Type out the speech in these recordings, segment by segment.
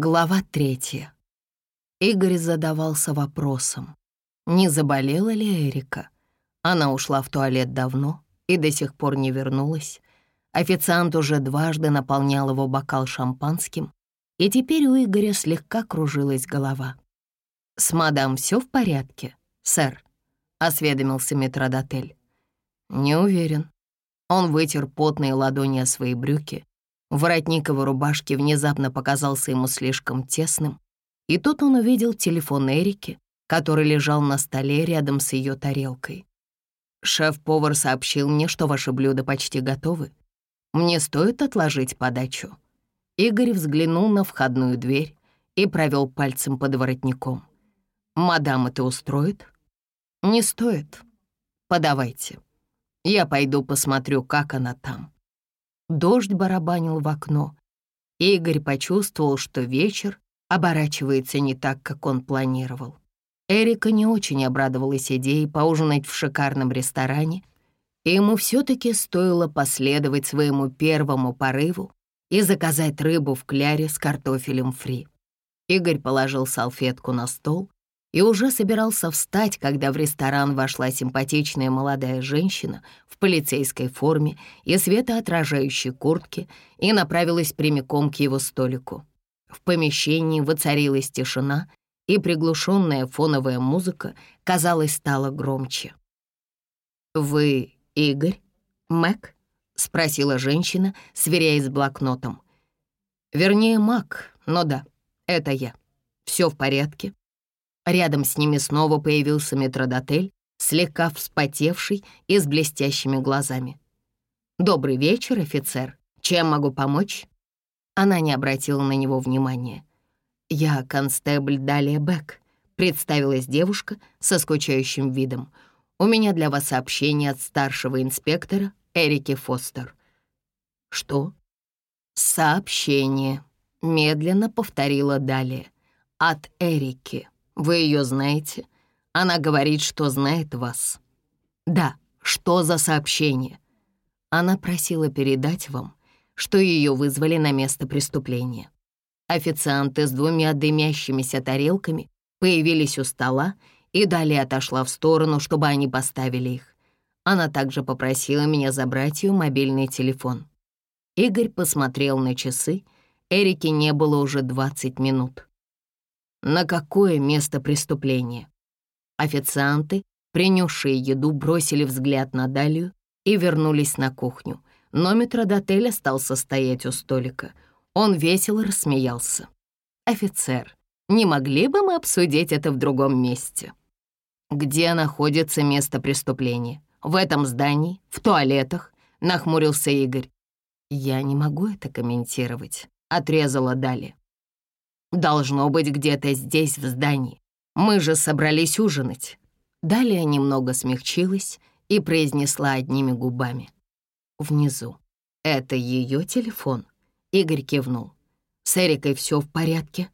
Глава третья. Игорь задавался вопросом, не заболела ли Эрика. Она ушла в туалет давно и до сих пор не вернулась. Официант уже дважды наполнял его бокал шампанским, и теперь у Игоря слегка кружилась голова. «С мадам все в порядке, сэр?» — осведомился метродотель. «Не уверен». Он вытер потные ладони о свои брюки. Воротник его рубашки внезапно показался ему слишком тесным, и тут он увидел телефон Эрики, который лежал на столе рядом с ее тарелкой. «Шеф-повар сообщил мне, что ваши блюда почти готовы. Мне стоит отложить подачу». Игорь взглянул на входную дверь и провел пальцем под воротником. «Мадам, это устроит?» «Не стоит. Подавайте. Я пойду посмотрю, как она там». Дождь барабанил в окно. Игорь почувствовал, что вечер оборачивается не так, как он планировал. Эрика не очень обрадовалась идее поужинать в шикарном ресторане, и ему все-таки стоило последовать своему первому порыву и заказать рыбу в кляре с картофелем фри. Игорь положил салфетку на стол и уже собирался встать, когда в ресторан вошла симпатичная молодая женщина в полицейской форме и светоотражающей куртке и направилась прямиком к его столику. В помещении воцарилась тишина, и приглушенная фоновая музыка, казалось, стала громче. «Вы Игорь? Мэг?» — спросила женщина, сверяясь с блокнотом. «Вернее, Мак, но да, это я. Все в порядке?» Рядом с ними снова появился метродотель, слегка вспотевший и с блестящими глазами. «Добрый вечер, офицер. Чем могу помочь?» Она не обратила на него внимания. «Я констебль Далия Бек», — представилась девушка со скучающим видом. «У меня для вас сообщение от старшего инспектора Эрики Фостер». «Что?» «Сообщение», — медленно повторила Далия. «От Эрики. Вы ее знаете? Она говорит, что знает вас». «Да, что за сообщение?» Она просила передать вам, что ее вызвали на место преступления. Официанты с двумя дымящимися тарелками появились у стола, и далее отошла в сторону, чтобы они поставили их. Она также попросила меня забрать ее мобильный телефон. Игорь посмотрел на часы. Эрике не было уже 20 минут. На какое место преступления? Официанты, принесшие еду, бросили взгляд на Далию и вернулись на кухню, но метродотель остался стоять у столика — он весело рассмеялся. «Офицер, не могли бы мы обсудить это в другом месте?» «Где находится место преступления? В этом здании? В туалетах?» — нахмурился Игорь. «Я не могу это комментировать», — отрезала Дали. «Должно быть где-то здесь, в здании. Мы же собрались ужинать». Далее немного смягчилась и произнесла одними губами. «Внизу. Это ее телефон?» Игорь кивнул. «С Эрикой все в порядке?»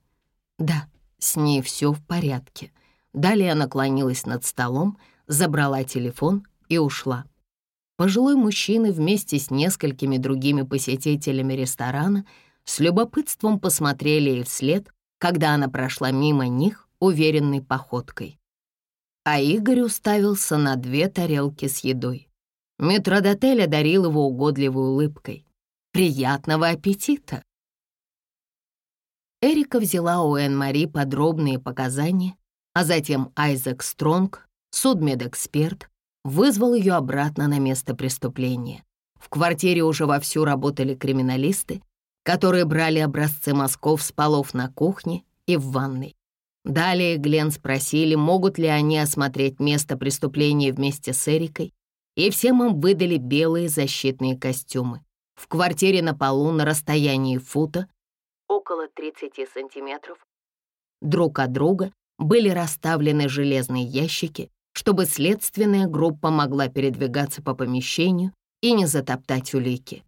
«Да, с ней все в порядке». Далее наклонилась над столом, забрала телефон и ушла. Пожилой мужчина вместе с несколькими другими посетителями ресторана с любопытством посмотрели ей вслед, когда она прошла мимо них уверенной походкой. А Игорь уставился на две тарелки с едой. Метродотель одарил его угодливой улыбкой. Приятного аппетита!» Эрика взяла у Энн-Мари подробные показания, а затем Айзек Стронг, судмедэксперт, вызвал ее обратно на место преступления. В квартире уже вовсю работали криминалисты, которые брали образцы мазков с полов на кухне и в ванной. Далее Глен спросили, могут ли они осмотреть место преступления вместе с Эрикой, и всем им выдали белые защитные костюмы. В квартире на полу на расстоянии фута, около 30 сантиметров, друг от друга были расставлены железные ящики, чтобы следственная группа могла передвигаться по помещению и не затоптать улики.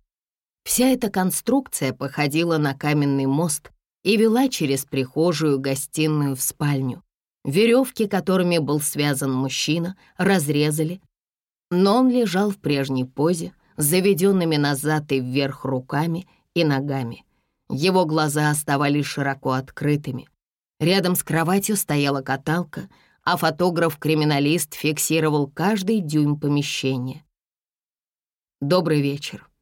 Вся эта конструкция походила на каменный мост и вела через прихожую, гостиную в спальню. Веревки, которыми был связан мужчина, разрезали, но он лежал в прежней позе, заведенными назад и вверх руками и ногами. Его глаза оставались широко открытыми. Рядом с кроватью стояла каталка, а фотограф-криминалист фиксировал каждый дюйм помещения. «Добрый вечер», —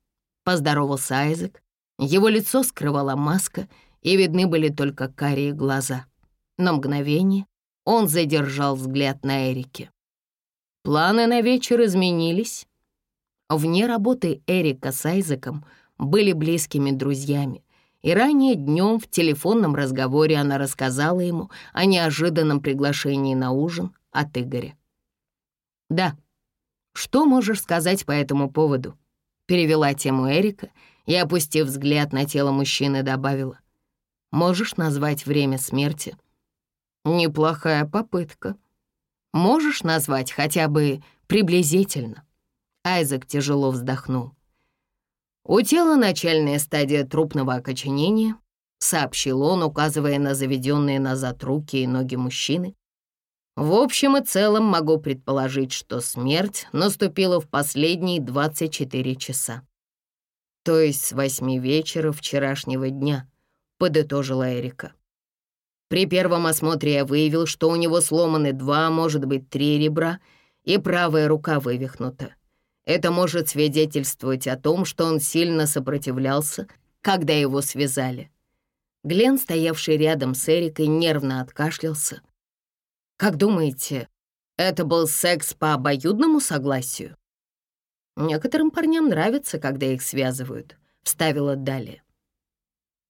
поздоровался Айзек. Его лицо скрывала маска, и видны были только карие глаза. На мгновение он задержал взгляд на Эрике. Планы на вечер изменились. Вне работы Эрика с Айзеком были близкими друзьями, и ранее днем в телефонном разговоре она рассказала ему о неожиданном приглашении на ужин от Игоря. «Да, что можешь сказать по этому поводу?» Перевела тему Эрика и, опустив взгляд на тело мужчины, добавила. «Можешь назвать время смерти?» «Неплохая попытка», Можешь назвать хотя бы приблизительно?» Айзек тяжело вздохнул. «У тела начальная стадия трупного окоченения», — сообщил он, указывая на заведенные назад руки и ноги мужчины. «В общем и целом могу предположить, что смерть наступила в последние 24 часа. То есть с восьми вечера вчерашнего дня», — подытожила Эрика. При первом осмотре я выявил, что у него сломаны два, может быть, три ребра, и правая рука вывихнута. Это может свидетельствовать о том, что он сильно сопротивлялся, когда его связали. Глен, стоявший рядом с Эрикой, нервно откашлялся. «Как думаете, это был секс по обоюдному согласию?» «Некоторым парням нравится, когда их связывают», — вставила Далия.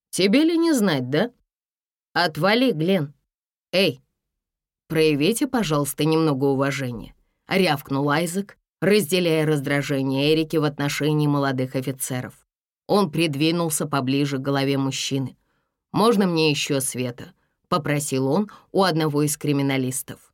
«Тебе ли не знать, да?» «Отвали, Глен! Эй, проявите, пожалуйста, немного уважения», — рявкнул Айзек, разделяя раздражение Эрики в отношении молодых офицеров. Он придвинулся поближе к голове мужчины. «Можно мне еще света?» — попросил он у одного из криминалистов.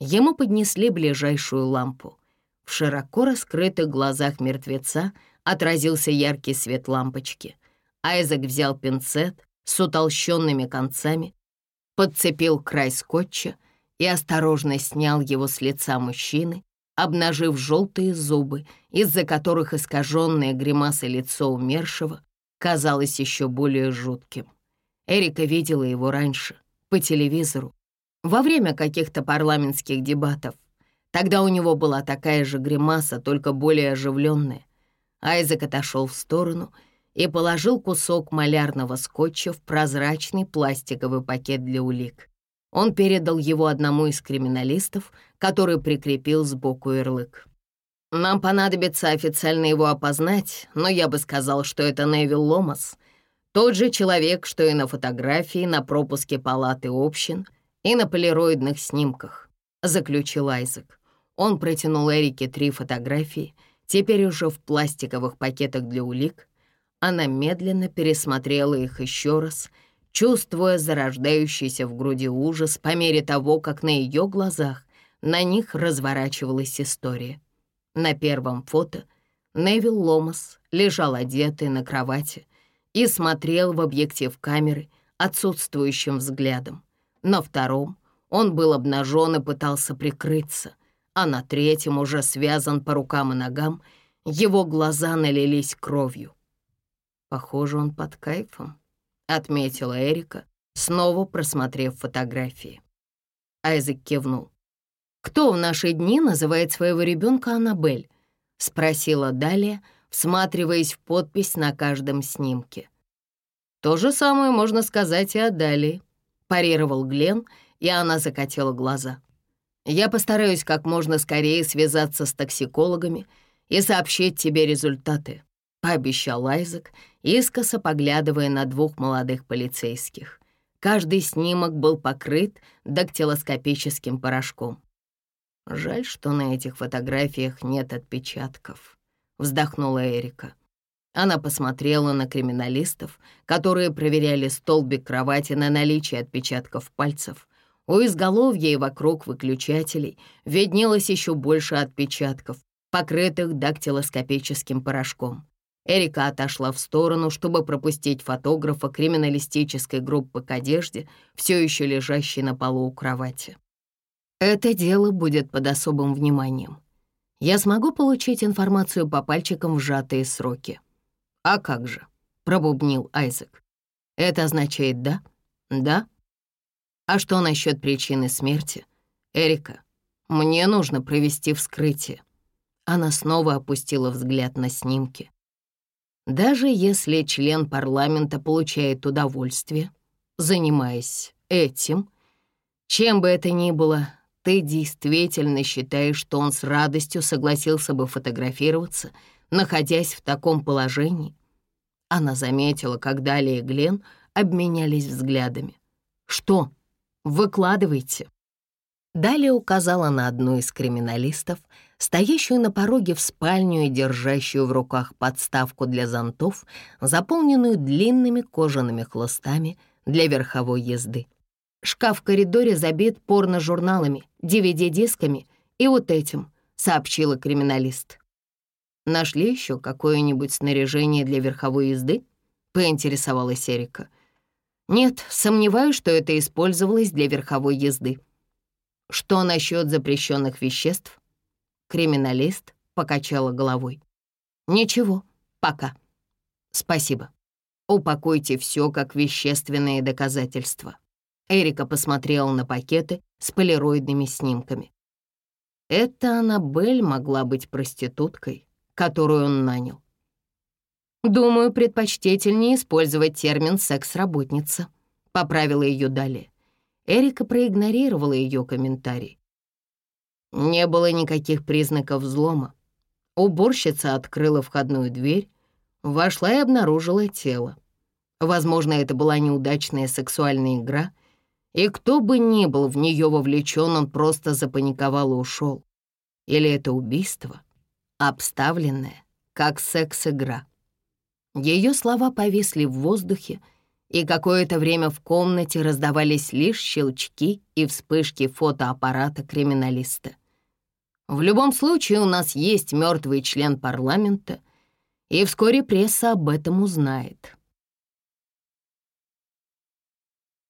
Ему поднесли ближайшую лампу. В широко раскрытых глазах мертвеца отразился яркий свет лампочки. Айзек взял пинцет, с утолщенными концами, подцепил край скотча и осторожно снял его с лица мужчины, обнажив желтые зубы, из-за которых искаженное гримасой лицо умершего казалось еще более жутким. Эрика видела его раньше, по телевизору, во время каких-то парламентских дебатов. Тогда у него была такая же гримаса, только более оживленная. Айзек отошел в сторону — и положил кусок малярного скотча в прозрачный пластиковый пакет для улик. Он передал его одному из криминалистов, который прикрепил сбоку ярлык. «Нам понадобится официально его опознать, но я бы сказал, что это Невил Ломас, тот же человек, что и на фотографии, на пропуске палаты общин и на полироидных снимках», — заключил Айзек. Он протянул Эрике три фотографии, теперь уже в пластиковых пакетах для улик — она медленно пересмотрела их еще раз, чувствуя зарождающийся в груди ужас по мере того, как на ее глазах на них разворачивалась история. На первом фото Невил Ломас лежал одетый на кровати и смотрел в объектив камеры отсутствующим взглядом. На втором он был обнажен и пытался прикрыться, а на третьем уже связан по рукам и ногам, его глаза налились кровью. Похоже, он под кайфом, отметила Эрика, снова просмотрев фотографии. Айзек кивнул. «Кто в наши дни называет своего ребенка Аннабель?» — спросила Далия, всматриваясь в подпись на каждом снимке. «То же самое можно сказать и о Далии», — парировал Глен, и она закатила глаза. «Я постараюсь как можно скорее связаться с токсикологами и сообщить тебе результаты», — пообещал Айзек, — искоса поглядывая на двух молодых полицейских. Каждый снимок был покрыт дактилоскопическим порошком. «Жаль, что на этих фотографиях нет отпечатков», — вздохнула Эрика. Она посмотрела на криминалистов, которые проверяли столбик кровати на наличие отпечатков пальцев. У изголовья и вокруг выключателей виднелось еще больше отпечатков, покрытых дактилоскопическим порошком. Эрика отошла в сторону, чтобы пропустить фотографа криминалистической группы к одежде, все еще лежащей на полу у кровати. Это дело будет под особым вниманием. Я смогу получить информацию по пальчикам в сжатые сроки. «А как же?» — пробубнил Айзек. Это означает «да»? Да? А что насчет причины смерти? Эрика, мне нужно провести вскрытие. Она снова опустила взгляд на снимки. Даже если член парламента получает удовольствие, занимаясь этим, чем бы это ни было, ты действительно считаешь, что он с радостью согласился бы фотографироваться, находясь в таком положении? Она заметила, как Далее и Глен обменялись взглядами. «Что? Выкладывайте». Далее указала на одну из криминалистов, стоящую на пороге в спальню и держащую в руках подставку для зонтов, заполненную длинными кожаными хлыстами для верховой езды. Шкаф в коридоре забит порно-журналами, DVD-дисками и вот этим, сообщила криминалист. Нашли еще какое-нибудь снаряжение для верховой езды? Поинтересовалась Эрика. Нет, сомневаюсь, что это использовалось для верховой езды. Что насчет запрещенных веществ? Криминалист покачала головой. Ничего, пока. Спасибо. Упакуйте все как вещественные доказательства. Эрика посмотрела на пакеты с полироидными снимками. Это Аннабель могла быть проституткой, которую он нанял. Думаю, предпочтительнее использовать термин «секс-работница», — поправила ее далее. Эрика проигнорировала ее комментарий. Не было никаких признаков взлома. Уборщица открыла входную дверь, вошла и обнаружила тело. Возможно, это была неудачная сексуальная игра, и кто бы ни был в нее вовлечен, он просто запаниковал и ушел. Или это убийство, обставленное как секс-игра. Ее слова повисли в воздухе, и какое-то время в комнате раздавались лишь щелчки и вспышки фотоаппарата криминалиста. В любом случае у нас есть мертвый член парламента, и вскоре пресса об этом узнает.